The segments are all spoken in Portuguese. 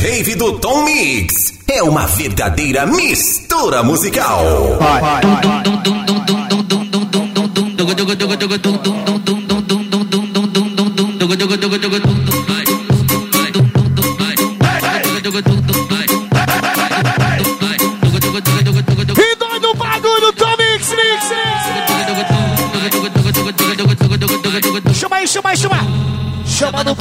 Rave do Tom Mix é uma verdadeira mistura musical. E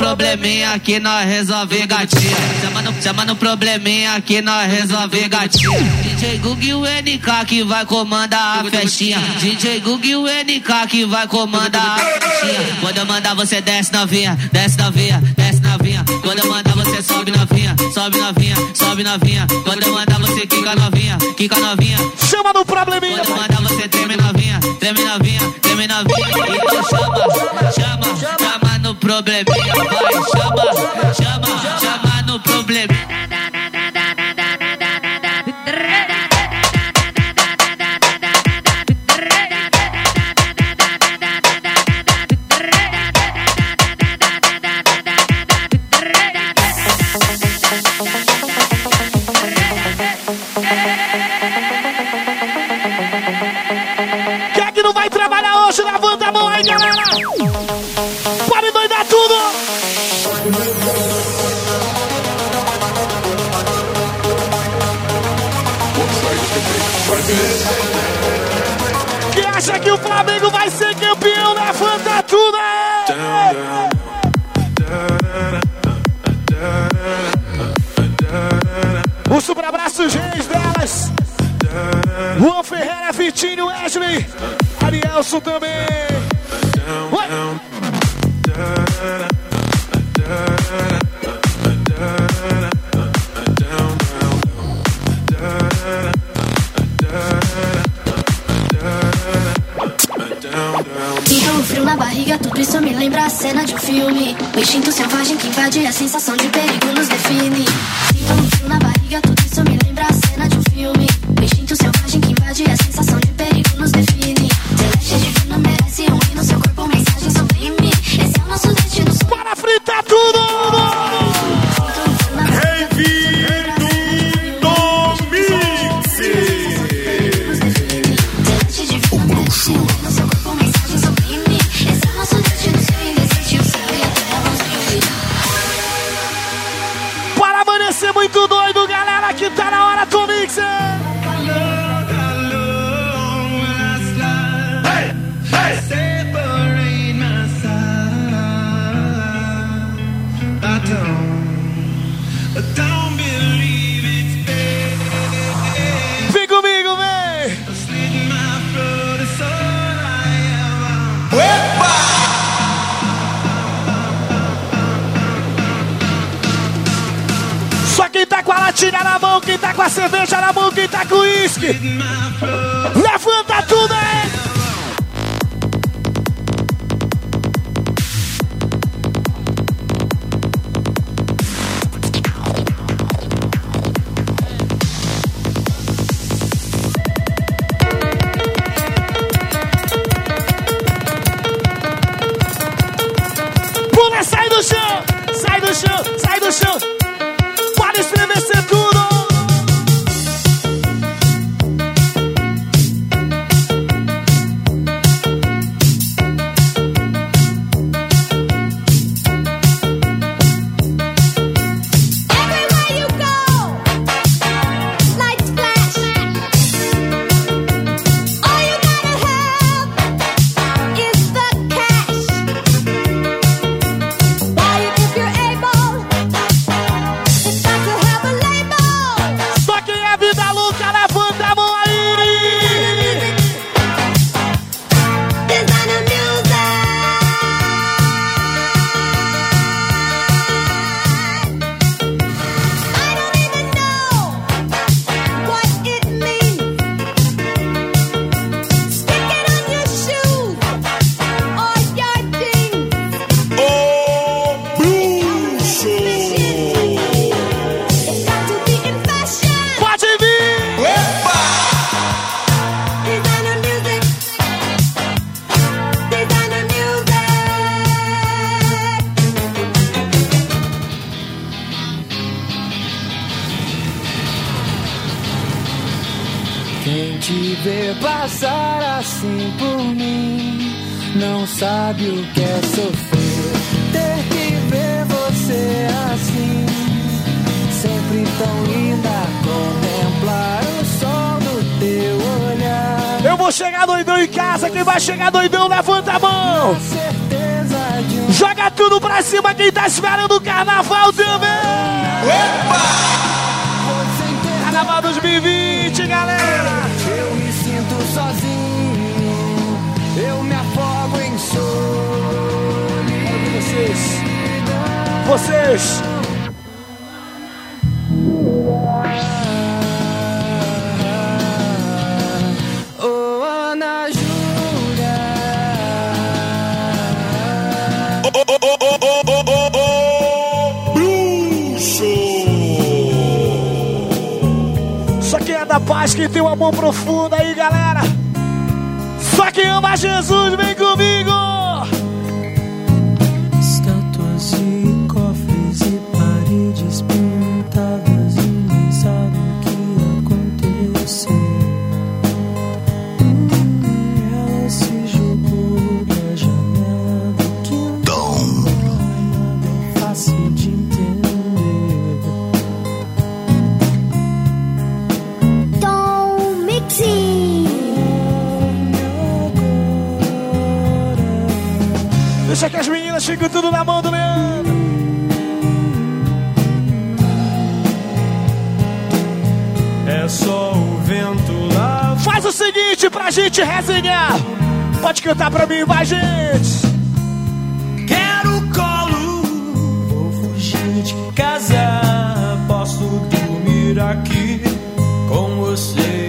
probleminha que nós resolve gatinha. Chama no, chama no probleminha que nós resolve gatinha. DJ Gug e o NK que vai comandar a festinha. DJ Gug e o NK que vai comandar a festinha. Quando eu mandar você desce novinha, desce novinha, desce novinha. Quando eu mandar você sobe novinha, sobe novinha, sobe novinha. Quando eu mandar você quica novinha, quica novinha. Chama no probleminha. Quando eu mandar você treme novinha, treme novinha, treme novinha. Então chama, chama, chama probleminha. Vai, chama, chama, Um super abraço, reis delas. Juan Ferreira, Vitinho, Wesley, Arielson também. Ué. Sinto frio na barriga, tudo isso me lembra a cena de um filme. O instinto selvagem que invade a sensação de perigo nos define. Eu vou chegar doidão em casa. Quem vai chegar doidão, levanta a mão. Joga tudo pra cima. Quem tá esperando o carnaval também. Opa! Carnaval 2020, galera. Eu me sinto sozinho. Eu me afogo em solidão. Vocês. Vocês paz que tem um amor profundo aí, galera. Só quem ama Jesus, vem comigo. que as meninas ficam tudo na mão do Leandro. É só o vento lá. Faz o seguinte pra gente resenhar. Pode cantar pra mim, vai, gente. Quero colo. Vou fugir de casa. Posso dormir aqui com você.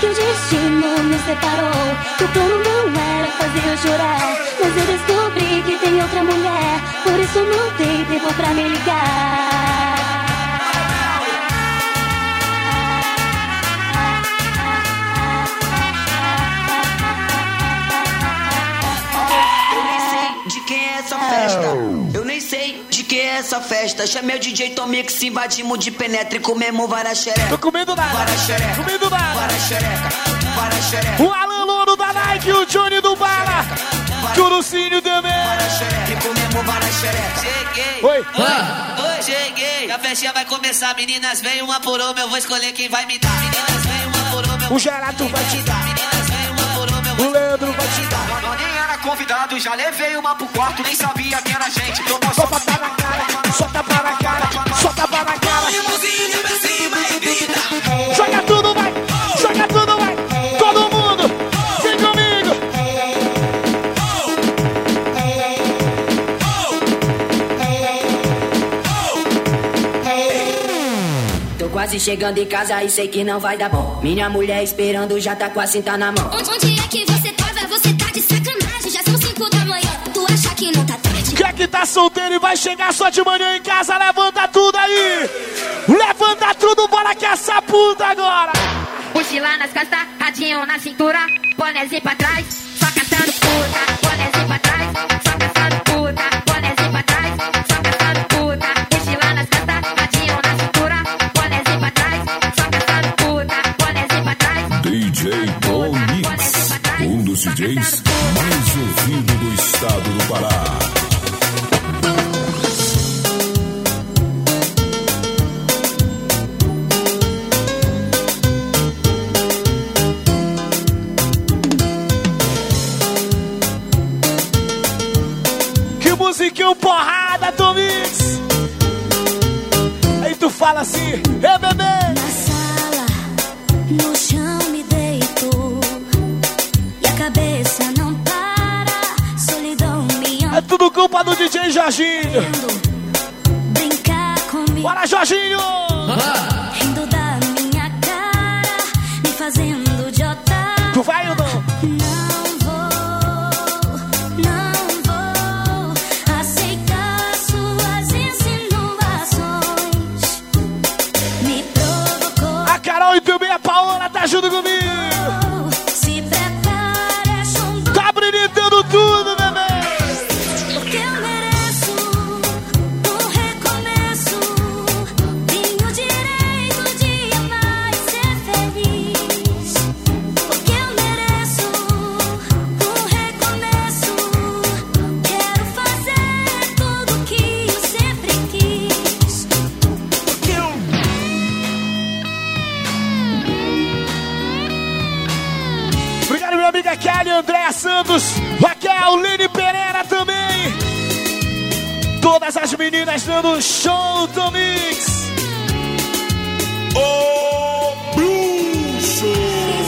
Que o destino nos separou. Que o plano não era fazer eu chorar. Mas eu descobri que tem outra mulher. Por isso não tem tempo pra me ligar. Eu nem sei de quem é essa festa. Eu nem sei de quem é essa festa. Chamei o DJ Tomix, invadimos de penetra e comemos várias Tô comendo nada. Várias xerecas. Comendo nada. Várias xerecas. Várias xerecas. O Alan Louro da Nike, o Johnny do Bala. Curocínio também. E comemos várias xerecas. Cheguei. Oi. Ah, oi, cheguei. A festinha vai começar, meninas, vem uma por uma, eu vou escolher quem vai me dar. Meninas, vem uma por uma, O Gerato vai te dar. Meninas, vem uma por uma, eu vou O Leandro vai te dar. Eu nem era convidado, já levei uma pro quarto, nem sabia quem era a gente. Tô Só tapa na cara, só tapa na cara, só tapa na cara. Quase chegando em casa e sei que não vai dar bom. Minha mulher esperando já tá com a cinta na mão. Onde, onde é que você tava? Você tá de sacanagem. Já são cinco da manhã. Tu acha que não tá tarde? Quer que tá solteiro e vai chegar só de manhã em casa? Levanta tudo aí! Levanta tudo, bora que essa puta agora! Mochila nas costas, radinho na cintura, bonézinho pra trás, só caçando puta. Bonézinho pra trás, só caçando puta. Bonézinho pra trás, DJs mais ouvido do estado do Pará. Que musiquinho porrada, Tomix! Aí tu fala assim, é bebê! Jorginho! Brincar comigo. Bora, Jorginho! Amiga Kelly, Andréa Santos, Raquel, Lene Pereira também. Todas as meninas dando show do Mix. Fiz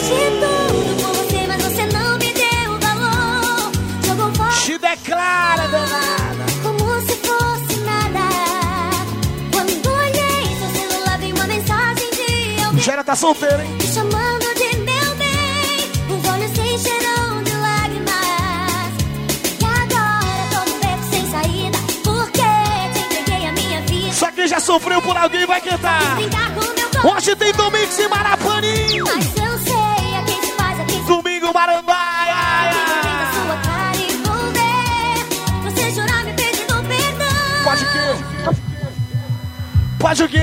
de tudo por você, mas você não me deu valor. Jogou fora Te declara, danada. como se fosse nada. Quando olhei seu celular, vi uma mensagem de alguém Gera tá solteiro, hein? sofreu por alguém vai cantar. Hoje tem domingo em Marapani. Mas eu sei a quem te faz, a quem te... Domingo Marambaia. Pode o quê? Pode o quê?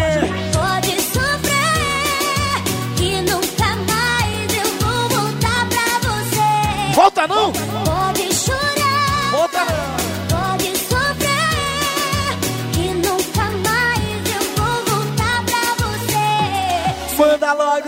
Pode sofrer. Que nunca mais eu vou voltar pra você. Volta não?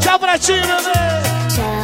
Tchau pra ti, bebê. Tchau.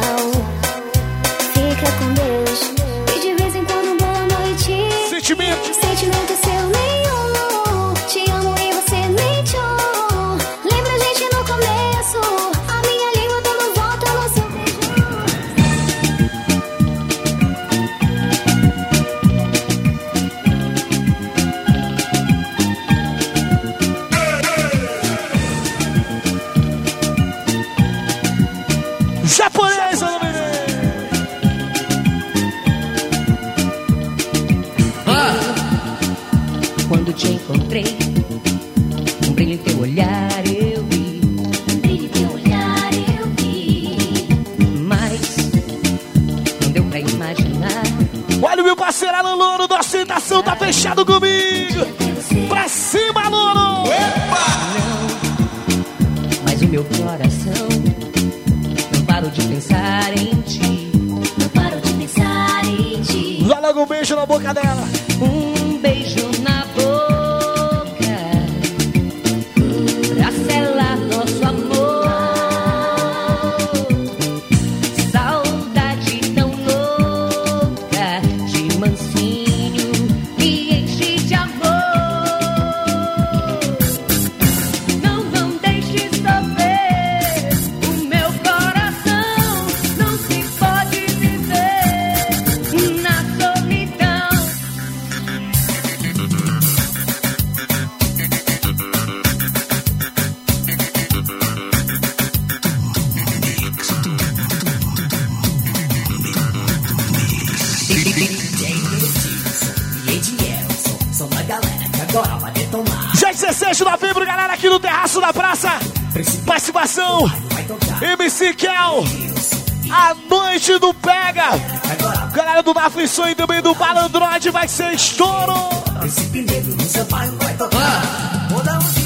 Já é desejo da Vibro, galera, aqui no terraço da praça. Participação, MC Kel. A noite do Pega. Galera do Bafo e Sonho também do Balandroid vai ser estouro. Esse primeiro no seu bairro vai tocar. Vou dar um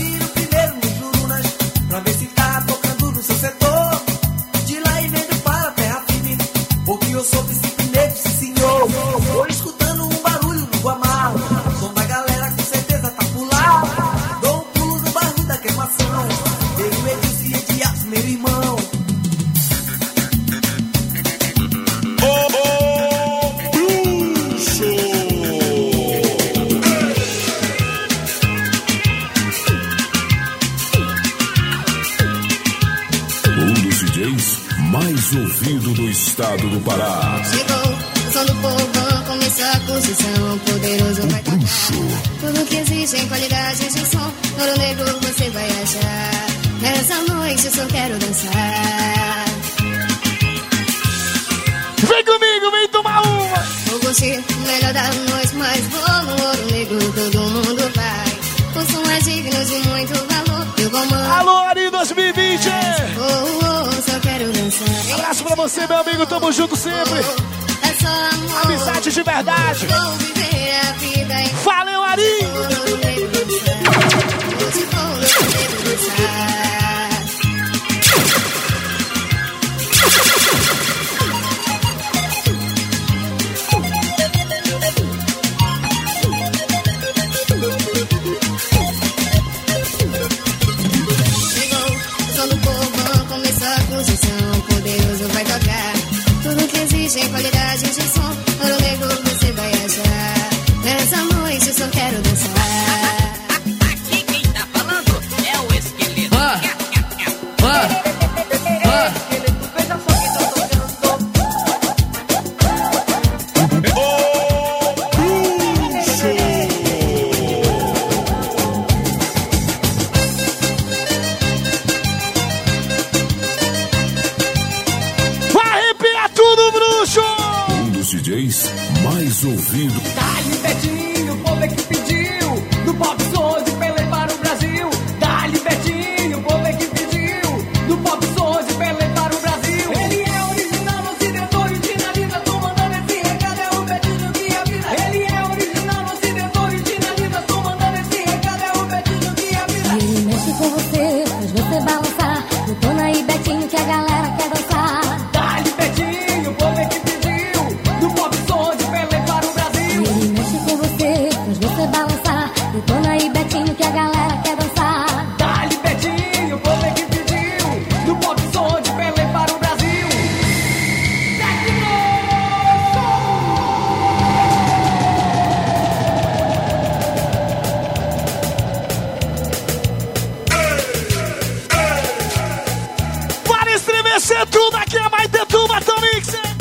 Tetuba, aqui é mais Tetuba, Tomixer!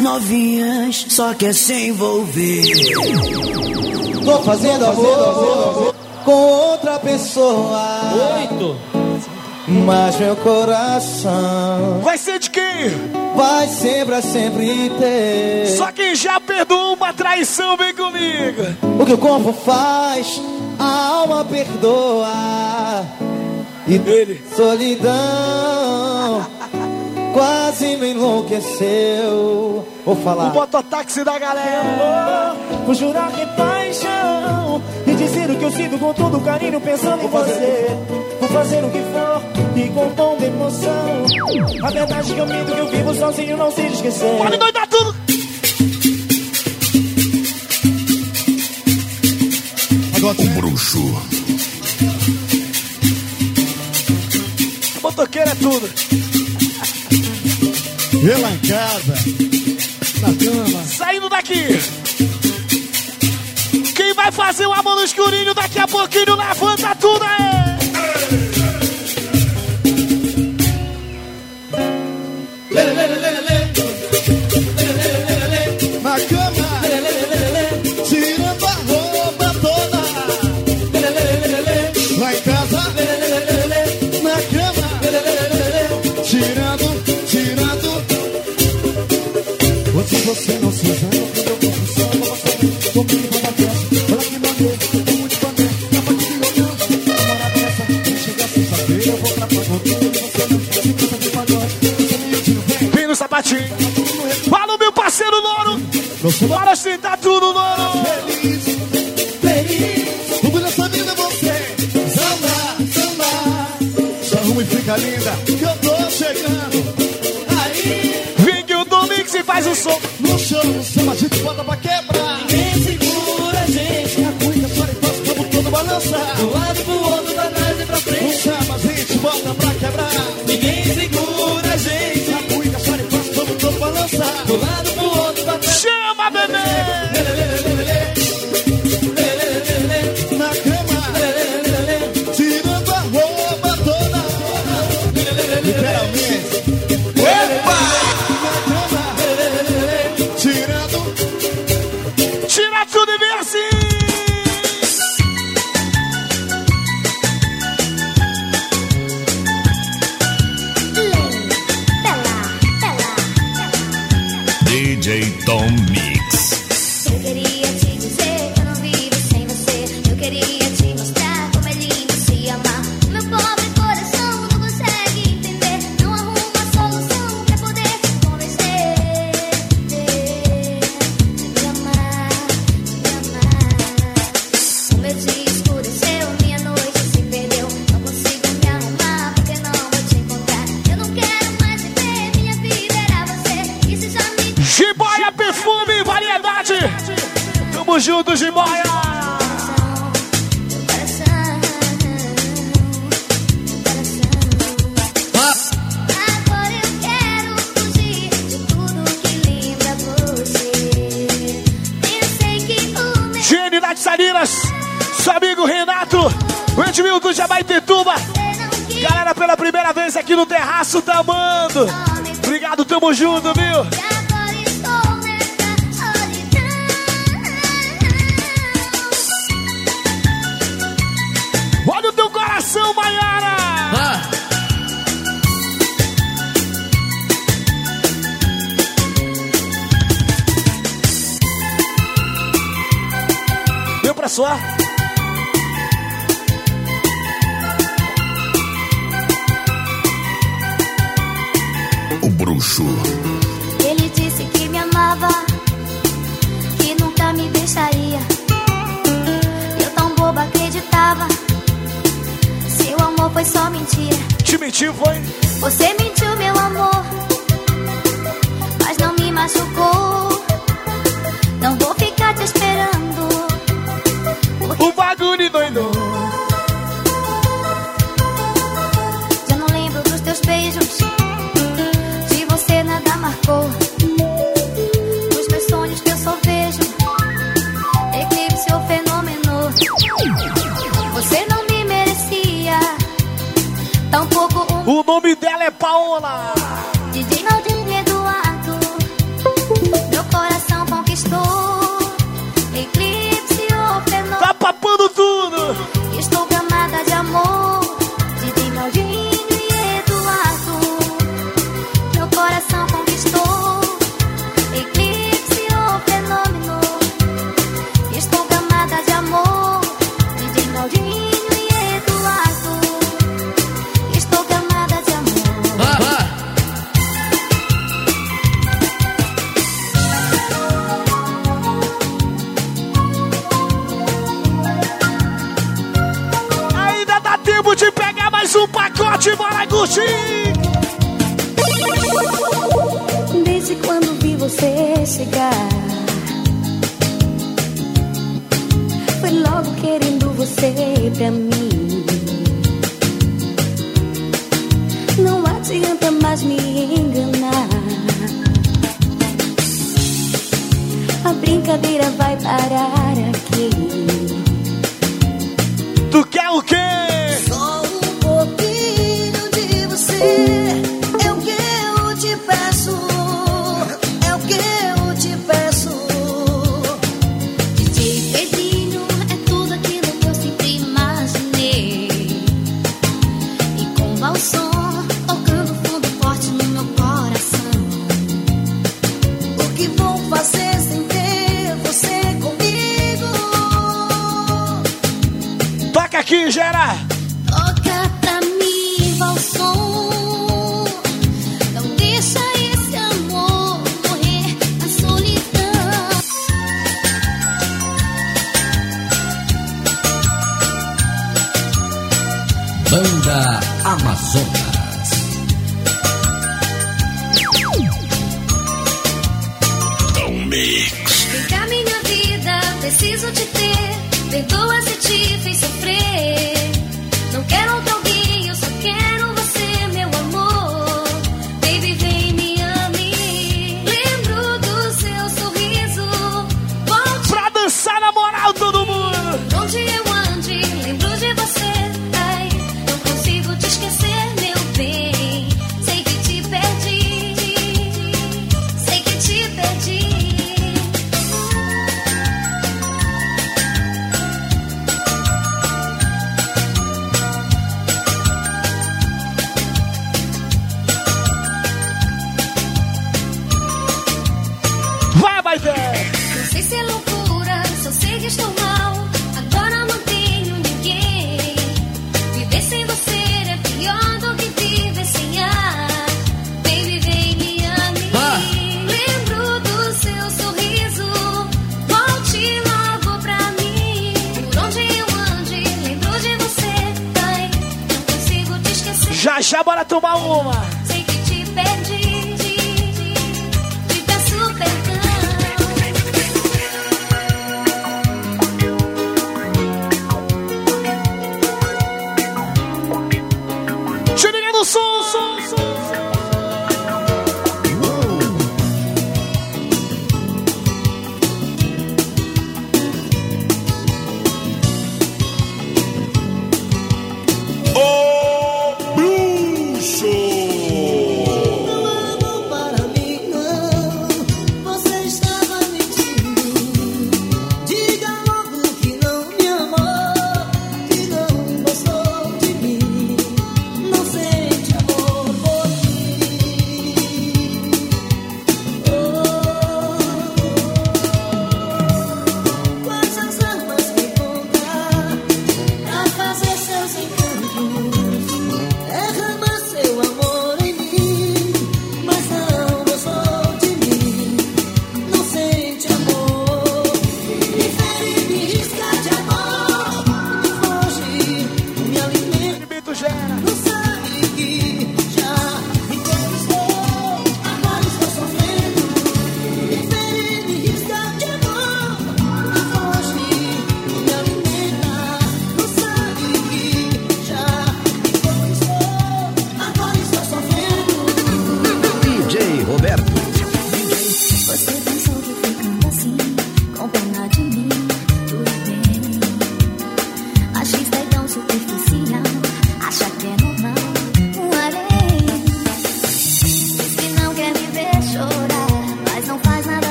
novinhas só quer se envolver. Tô fazendo amor com outra pessoa. Oito. Mas meu coração vai ser de quem? Vai sempre, a sempre ter. Só quem já perdoou uma traição vem comigo. O que o corpo faz, a alma perdoa. E dele solidão quase me enlouqueceu. Vou falar. O mototáxi da galera. Vou jurar que tá paixão e dizer o que eu sinto com todo carinho pensando vou em você. Vou fazer o que for e com toda emoção. A verdade é que eu minto que eu vivo sozinho não se esquecer. Pode doidar tudo. Agora O bruxo. Motoqueiro é tudo relancada, na cama. Saindo daqui. Quem vai fazer o amor no escurinho daqui a pouquinho, levanta tudo aí. você não se engana, eu vou na chega eu vou pra vem no sapatinho, fala meu parceiro Louro, para sentar tudo no feliz, feliz, o dessa vida é você, samba, samba, só arruma e fica linda, que eu tô chegando, aí, vem que o Domingo se faz o som samba, samba gente, bota pra quê? DJ Tom Mix. no terraço tá amando. Obrigado, tamo junto, viu? Olha o teu coração, Maiara! Ah. Deu pra suar? Bora tomar uma.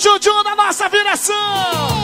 Juju da nossa viração!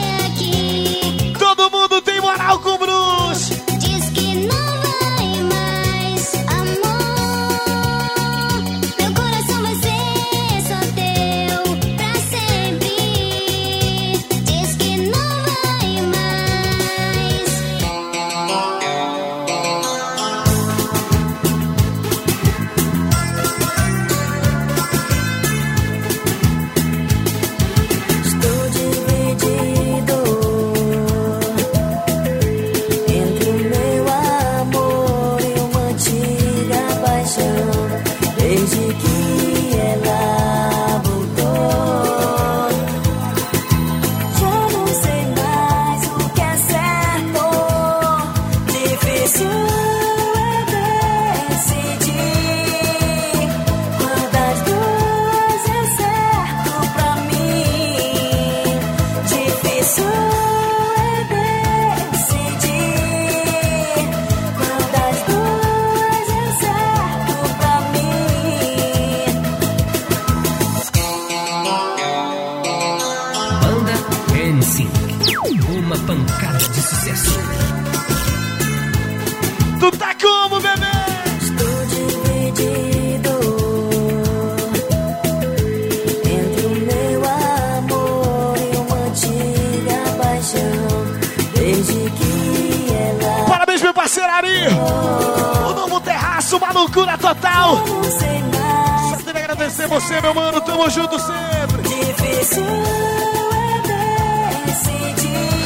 É você, meu mano. Tamo junto sempre. Difícil é.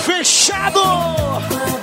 Fechado!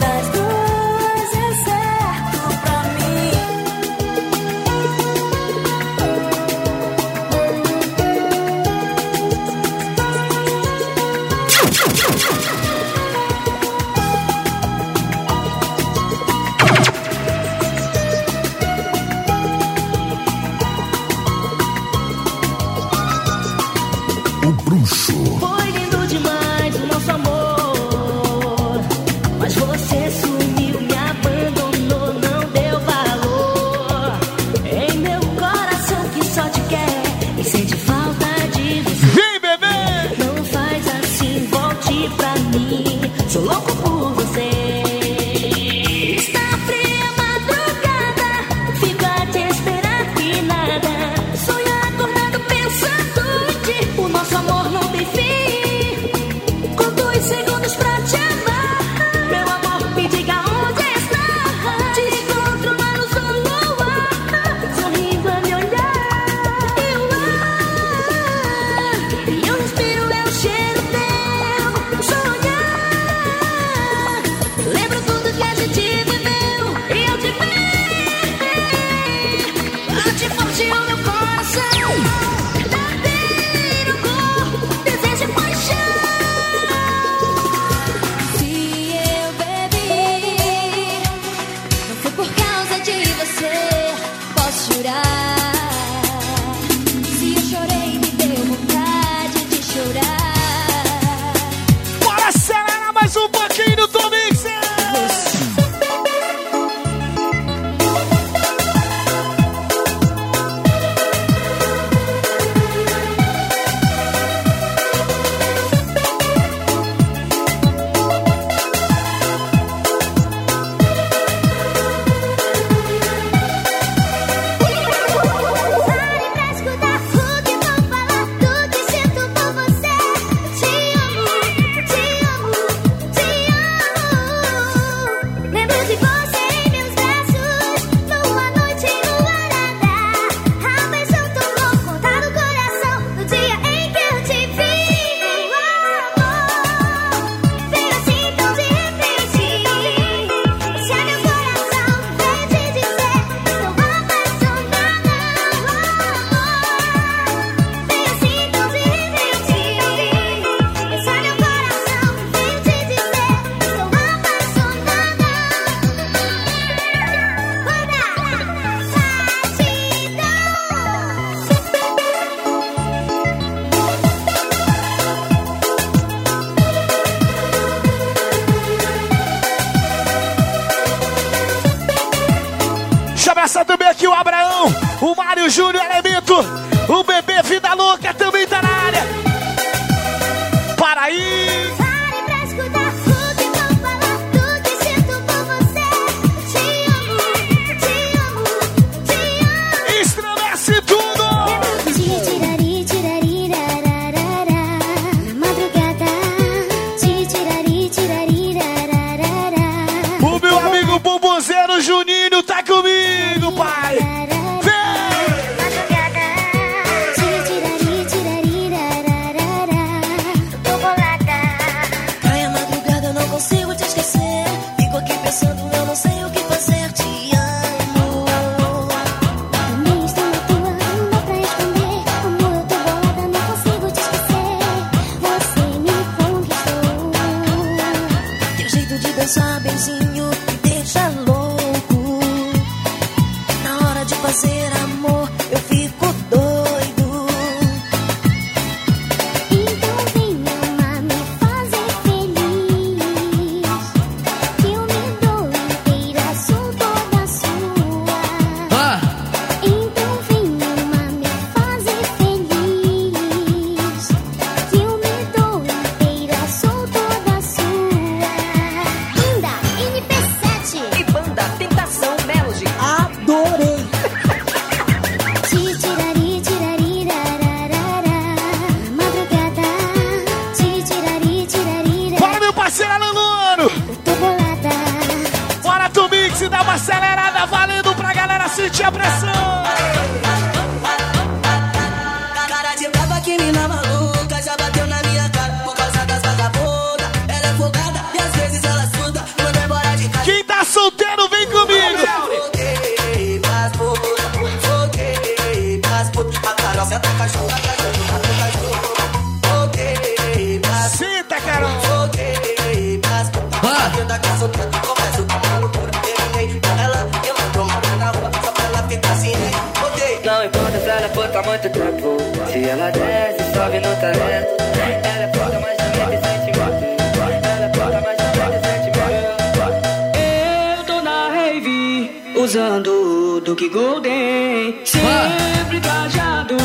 Cita, Carol! Não importa ela for tá muito tempo. Se ela desce, sobe no talento. Ela é foda, mas também tem sentimento Ela é foda, mas também tem sentimento Eu tô na rave, usando do Duke Golden. Sempre trajado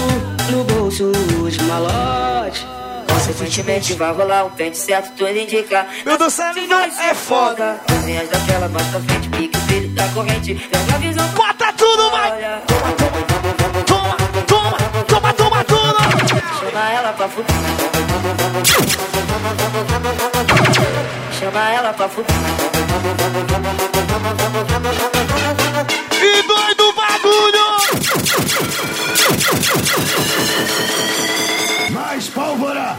no bolso de malote. Consequentemente vai rolar um pente certo, tudo indica. Meu nós é foda. Cozinhas da tela, mais frente, pique o filho da corrente. É Pega a visão. Bota tudo, vai! Toma, toma, toma, toma, tudo! Chama ela pra fumar. Chama ela pra fumar bastidor do bagulho! Mais pólvora!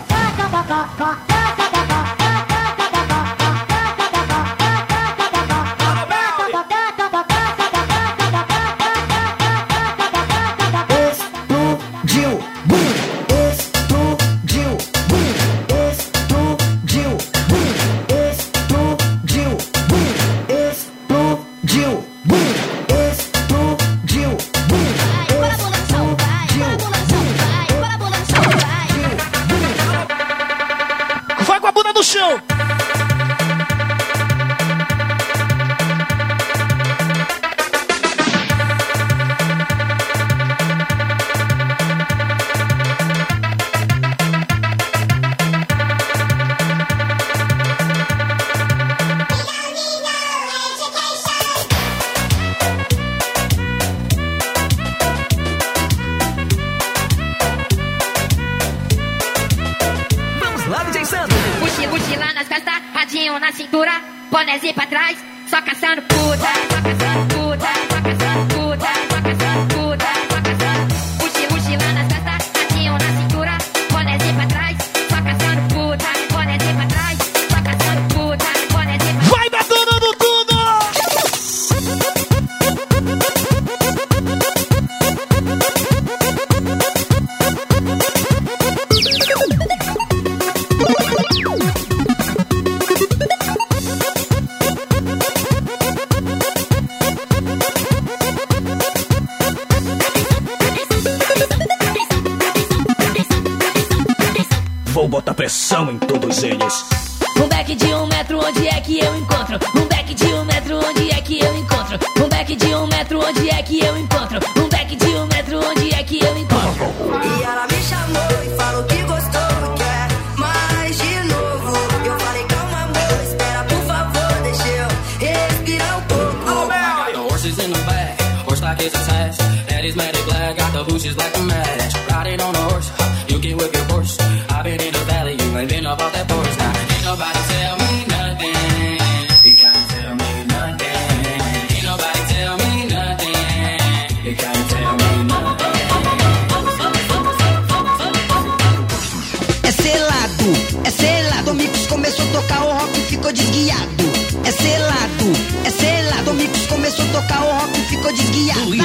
Yeah.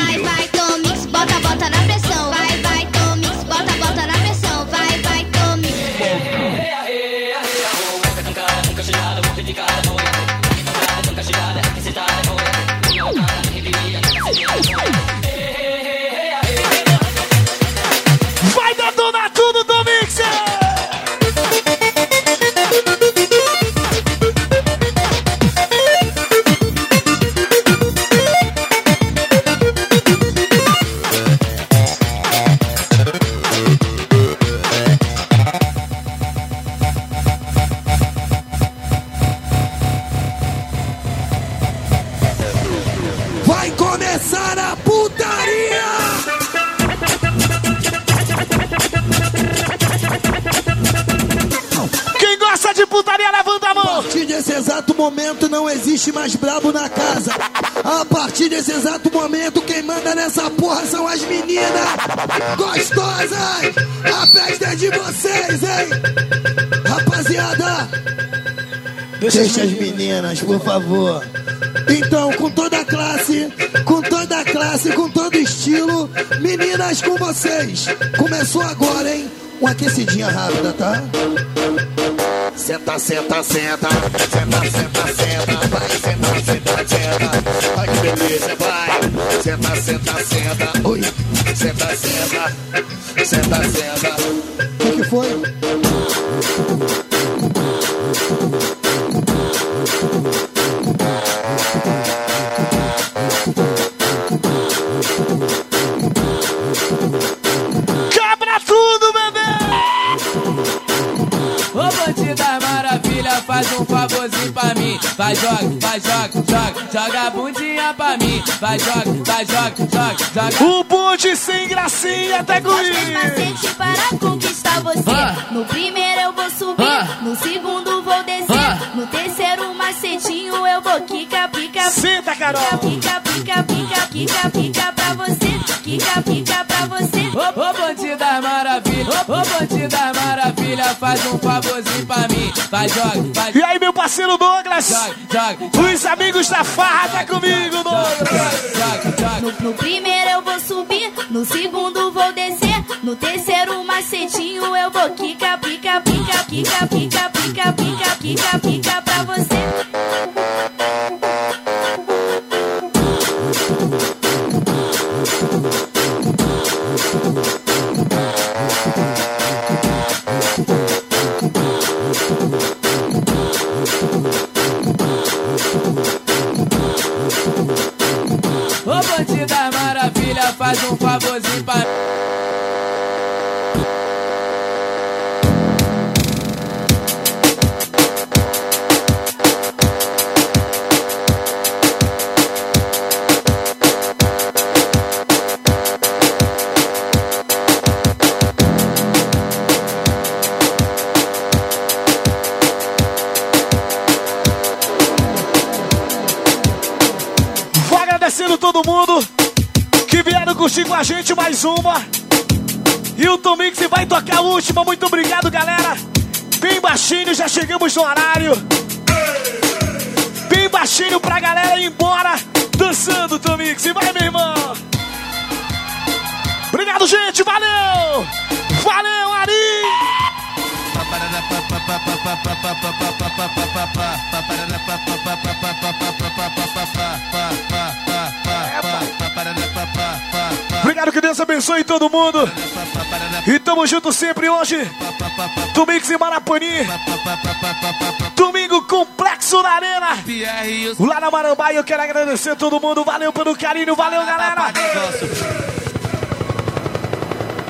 Gostosas. A festa é de vocês, hein? Rapaziada, deixa as meninas, por favor. Então, com toda a classe, com toda a classe, com todo estilo, meninas com vocês. Começou agora, hein? Uma aquecidinha rápida, tá? Senta, senta, senta, senta, senta, senta, vai, senta, senta, senta. Ai que beleza, vai. Senta, senta, senta, oi. Senta. O que, foi? Quebra tudo, bebê! Ô bandida maravilha, faz um favorzinho pra mim. Vai, joga, vai, joga, joga, joga a bundinha pra mim. Vai, joga, vai, joga, joga, joga. Bonde sem gracinha até comigo. macete para conquistar você. Ah. No primeiro eu vou subir, Ah. no segundo vou descer, Ah. no terceiro macetinho eu vou quica, pica, Senta, Carol. pica, pica, pica, pica, pica pra você, quica, pica pra você. Ô, ô bandida maravilha, ô, ô bandida maravilha, faz um favorzinho pra mim. Vai, joga, vai, E aí, parceiro Douglas? Os amigos da farra tá comigo, Douglas. No, no primeiro eu vou subir, no segundo vou descer, no terceiro macetinho eu vou quica, pica, pica, pica, pica, pica, pica, pica, pica pra você. Ô bandida maravilha, faz um favorzinho pra curtir com a gente mais uma. E o Tom Mix vai tocar a última. Muito obrigado, galera. Bem baixinho, já chegamos no horário. Bem baixinho pra galera ir embora dançando, Tom Mix. Vai, meu irmão. Obrigado, gente. Valeu. Valeu, Ari. Obrigado, que Deus abençoe todo mundo. E tamo junto sempre hoje. Domingos em Marapani. Domingo complexo na arena. Lá na Marambaia eu quero agradecer todo mundo. Valeu pelo carinho, valeu galera.